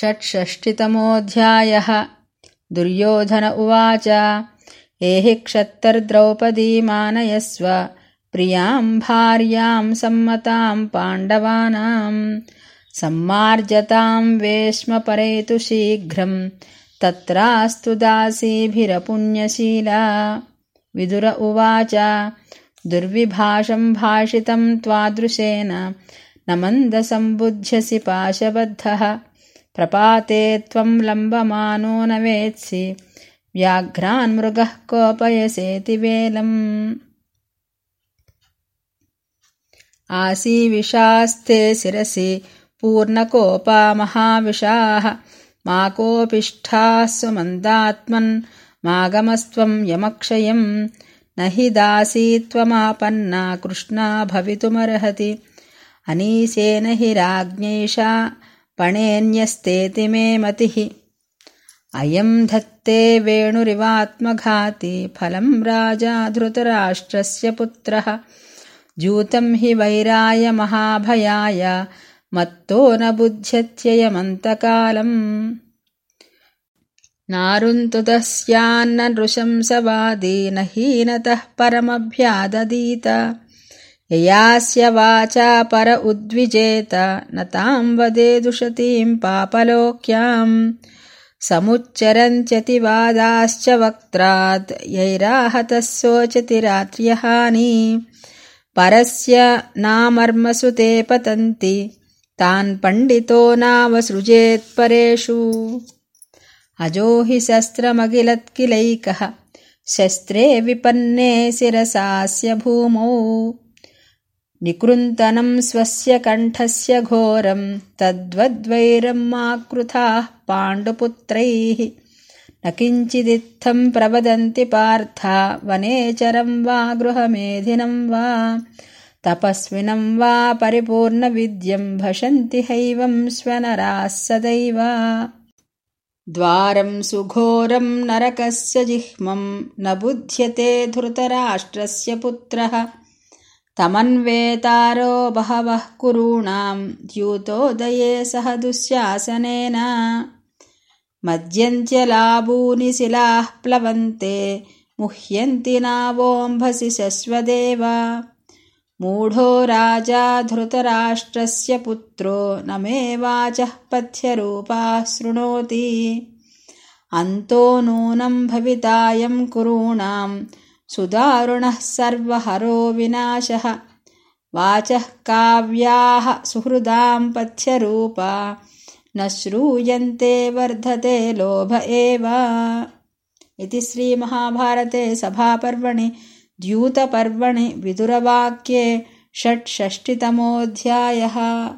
षट्षष्टितमोऽध्यायः। दुर्योधन उवाच एहि क्षत्तर्द्रौपदीमानयस्व प्रियाम् भार्याम् सम्मताम् पाण्डवानाम् सम्मार्जताम् वेश्म परैतु शीघ्रम् तत्रास्तु दासीभिरपुण्यशीला। विदुर उवाच दुर्विभाषम् भाषितम् त्वादृशेन न मन्दसम्बुध्यसि पाशबद्धः प्रपाते त्वम् लम्बमानो न वेत्सि। व्याघ्रान्मृगः कोपयसेति वेलम्। आसीविषास्ते शिरसि पूर्णकोपा महाविशाः मा कोऽपिष्ठाः स्वमन्दात्मन् मागमस्त्वम् यमक्षयम्। न हि दासी त्वमापन्ना कृष्णा भवितुमर्हति। अनीसेन हि राज्ञैषा पणेऽन्यस्तेति मे मतिः। अयम् धत्ते वेणुरिवात्मघाति फलम् राजा धृतराष्ट्रस्य पुत्रः। जूतम् हि वैराय महाभयाय मत्तो न बुध्यत्ययमन्तकालम्। नारुन्तुतस्यान्न नृशंसवादी न हीनतः परमभ्याददीत ययास्य वाचा पर उद्विजेत न ताम् वदेदुषतीम् पापलोक्याम्। समुच्चरन्त्यतिवादाश्च वक्त्रात् यैराहतः सोचति रात्र्यहानि। परस्य नामर्मसु ते पतन्ति तान् पण्डितो नावसृजेत्परेषु अजो हि शस्त्रमखिलत्किलैकः शस्त्रे विपन्ने शिरसास्य भूमौ निकृन्तनम् स्वस्य कण्ठस्य घोरम् तद्वद्वैरम् आकृथाः पाण्डुपुत्रैः। न किञ्चिदित्थम् प्रवदन्ति पार्था वनेचरम् वा गृहमेधिनम् वा तपस्विनम् वा परिपूर्णविद्यम् भषन्ति हैवम् स्वनराः सदैव द्वारम् सुघोरम् नरकस्य जिह्मम् न बुध्यते धृतराष्ट्रस्य पुत्रः तमन्वेतारो बहवः कुरूणाम् द्यूतोदये सह दुःशासनेन। मद्यन्त्यलाबूनि शिलाः प्लवन्ते मुह्यन्ति नावोऽम्भसि शश्वदेव। मूढो राजा धृतराष्ट्रस्य पुत्रो न मे वाचः पथ्यरूपाः शृणोति। अन्तो नूनम् भवितायम् कुरूणाम् सुदारुणः सर्वहरो विनाशः। वाचः काव्याः सुहृदाम् पथ्यरूपा न श्रूयन्ते वर्धते लोभ एव। इति श्रीमहाभारते सभापर्वणि द्यूतपर्वणि विदुरवाक्ये षट्षष्टितमोऽध्यायः